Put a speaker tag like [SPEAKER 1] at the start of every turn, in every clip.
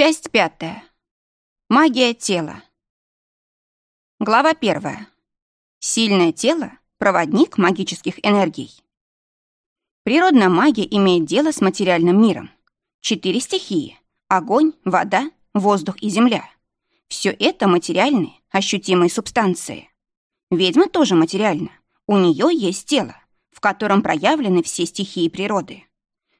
[SPEAKER 1] Часть пятая. Магия тела. Глава первая. Сильное тело – проводник магических энергий. Природная магия имеет дело с материальным миром. Четыре стихии – огонь, вода, воздух и земля. Все это материальные, ощутимые субстанции. Ведьма тоже материальна. У нее есть тело, в котором проявлены все стихии природы.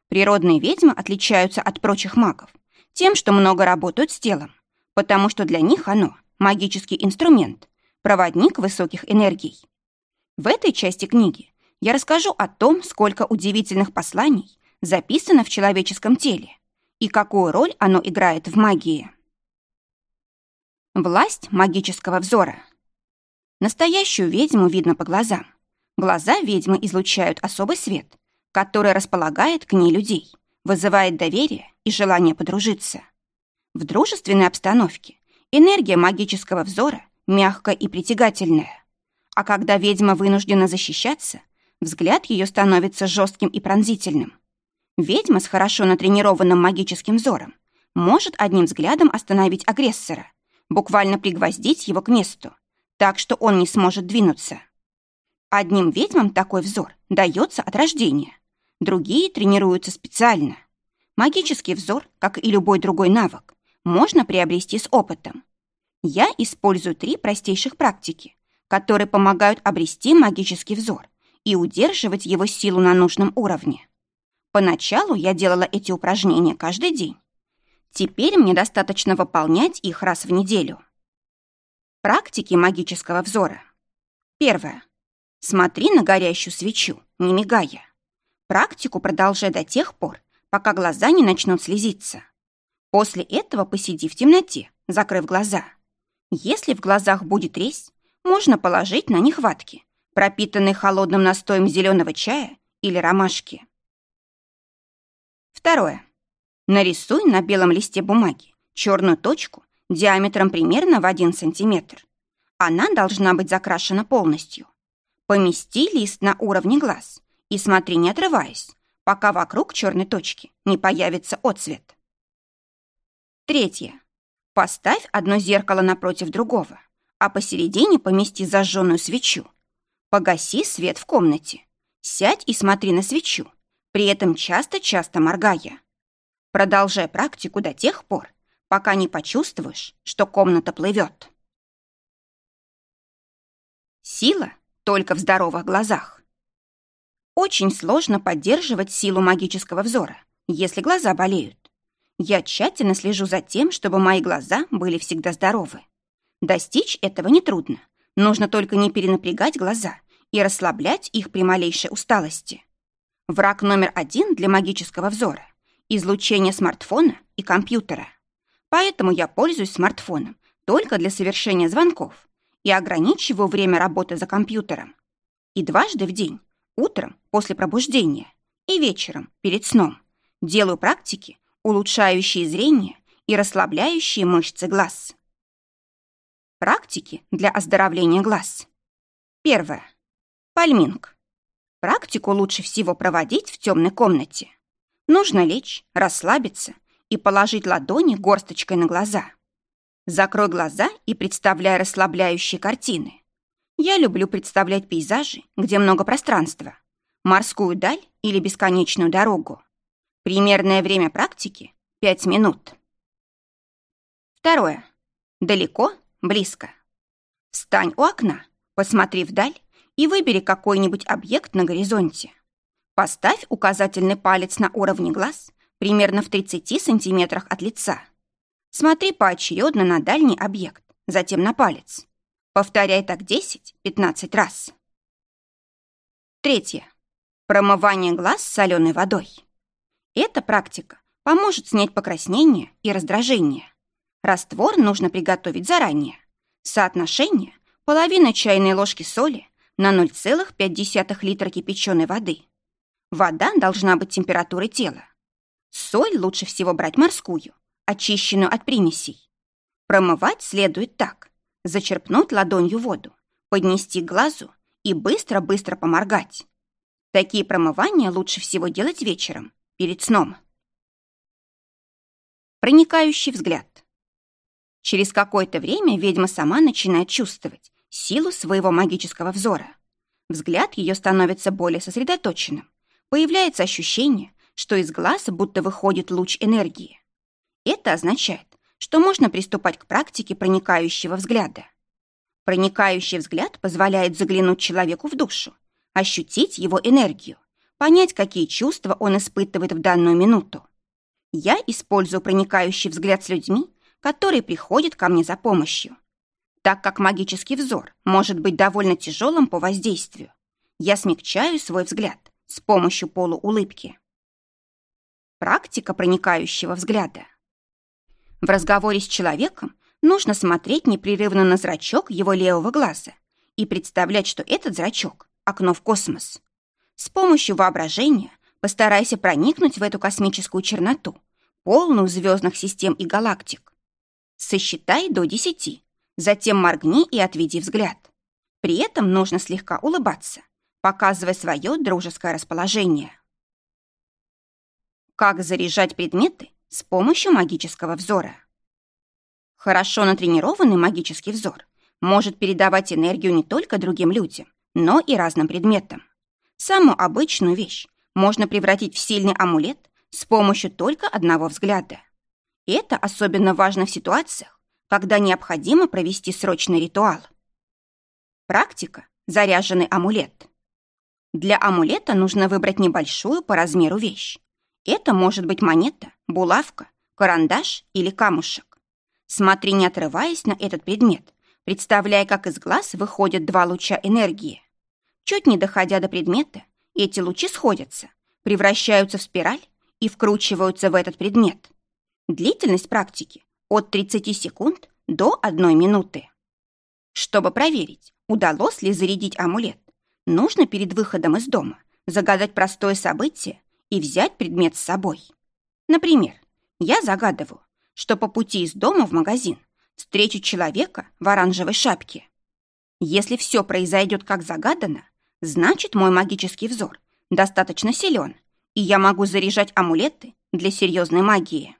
[SPEAKER 1] Природные ведьмы отличаются от прочих магов тем, что много работают с телом, потому что для них оно – магический инструмент, проводник высоких энергий. В этой части книги я расскажу о том, сколько удивительных посланий записано в человеческом теле и какую роль оно играет в магии. Власть магического взора. Настоящую ведьму видно по глазам. Глаза ведьмы излучают особый свет, который располагает к ней людей, вызывает доверие и желание подружиться. В дружественной обстановке энергия магического взора мягкая и притягательная. А когда ведьма вынуждена защищаться, взгляд ее становится жестким и пронзительным. Ведьма с хорошо натренированным магическим взором может одним взглядом остановить агрессора, буквально пригвоздить его к месту, так что он не сможет двинуться. Одним ведьмам такой взор дается от рождения, другие тренируются специально. Магический взор, как и любой другой навык, можно приобрести с опытом. Я использую три простейших практики, которые помогают обрести магический взор и удерживать его силу на нужном уровне. Поначалу я делала эти упражнения каждый день. Теперь мне достаточно выполнять их раз в неделю. Практики магического взора. Первое. Смотри на горящую свечу, не мигая. Практику продолжай до тех пор, пока глаза не начнут слезиться. После этого посиди в темноте, закрыв глаза. Если в глазах будет резь, можно положить на них ватки, пропитанные холодным настоем зеленого чая или ромашки. Второе. Нарисуй на белом листе бумаги черную точку диаметром примерно в 1 сантиметр. Она должна быть закрашена полностью. Помести лист на уровне глаз и смотри, не отрываясь, пока вокруг черной точки не появится отцвет. Третье. Поставь одно зеркало напротив другого, а посередине помести зажженную свечу. Погаси свет в комнате. Сядь и смотри на свечу, при этом часто-часто моргая. Продолжай практику до тех пор, пока не почувствуешь, что комната плывет. Сила только в здоровых глазах. Очень сложно поддерживать силу магического взора, если глаза болеют. Я тщательно слежу за тем, чтобы мои глаза были всегда здоровы. Достичь этого нетрудно. Нужно только не перенапрягать глаза и расслаблять их при малейшей усталости. Враг номер один для магического взора – излучение смартфона и компьютера. Поэтому я пользуюсь смартфоном только для совершения звонков и ограничиваю время работы за компьютером. И дважды в день Утром, после пробуждения, и вечером, перед сном, делаю практики, улучшающие зрение и расслабляющие мышцы глаз. Практики для оздоровления глаз. Первое. Пальминг. Практику лучше всего проводить в темной комнате. Нужно лечь, расслабиться и положить ладони горсточкой на глаза. Закрой глаза и представляй расслабляющие картины. Я люблю представлять пейзажи, где много пространства, морскую даль или бесконечную дорогу. Примерное время практики — пять минут. Второе. Далеко, близко. Встань у окна, посмотри вдаль и выбери какой-нибудь объект на горизонте. Поставь указательный палец на уровне глаз примерно в 30 сантиметрах от лица. Смотри поочередно на дальний объект, затем на палец. Повторяй так 10-15 раз. Третье. Промывание глаз соленой водой. Эта практика поможет снять покраснение и раздражение. Раствор нужно приготовить заранее. Соотношение – половина чайной ложки соли на 0,5 литра кипяченой воды. Вода должна быть температурой тела. Соль лучше всего брать морскую, очищенную от примесей. Промывать следует так. Зачерпнуть ладонью воду, поднести к глазу и быстро-быстро поморгать. Такие промывания лучше всего делать вечером, перед сном. Проникающий взгляд. Через какое-то время ведьма сама начинает чувствовать силу своего магического взора. Взгляд ее становится более сосредоточенным. Появляется ощущение, что из глаз будто выходит луч энергии. Это означает, что можно приступать к практике проникающего взгляда. Проникающий взгляд позволяет заглянуть человеку в душу, ощутить его энергию, понять, какие чувства он испытывает в данную минуту. Я использую проникающий взгляд с людьми, которые приходят ко мне за помощью. Так как магический взор может быть довольно тяжелым по воздействию, я смягчаю свой взгляд с помощью полуулыбки. Практика проникающего взгляда. В разговоре с человеком нужно смотреть непрерывно на зрачок его левого глаза и представлять, что этот зрачок — окно в космос. С помощью воображения постарайся проникнуть в эту космическую черноту, полную звездных систем и галактик. Сосчитай до десяти, затем моргни и отведи взгляд. При этом нужно слегка улыбаться, показывая свое дружеское расположение. Как заряжать предметы с помощью магического взора? Хорошо натренированный магический взор может передавать энергию не только другим людям, но и разным предметам. Самую обычную вещь можно превратить в сильный амулет с помощью только одного взгляда. Это особенно важно в ситуациях, когда необходимо провести срочный ритуал. Практика – заряженный амулет. Для амулета нужно выбрать небольшую по размеру вещь. Это может быть монета, булавка, карандаш или камушек. Смотри, не отрываясь на этот предмет, представляя, как из глаз выходят два луча энергии. Чуть не доходя до предмета, эти лучи сходятся, превращаются в спираль и вкручиваются в этот предмет. Длительность практики от 30 секунд до 1 минуты. Чтобы проверить, удалось ли зарядить амулет, нужно перед выходом из дома загадать простое событие и взять предмет с собой. Например, я загадываю, что по пути из дома в магазин встречу человека в оранжевой шапке. Если все произойдет как загадано, значит, мой магический взор достаточно силен, и я могу заряжать амулеты для серьезной магии.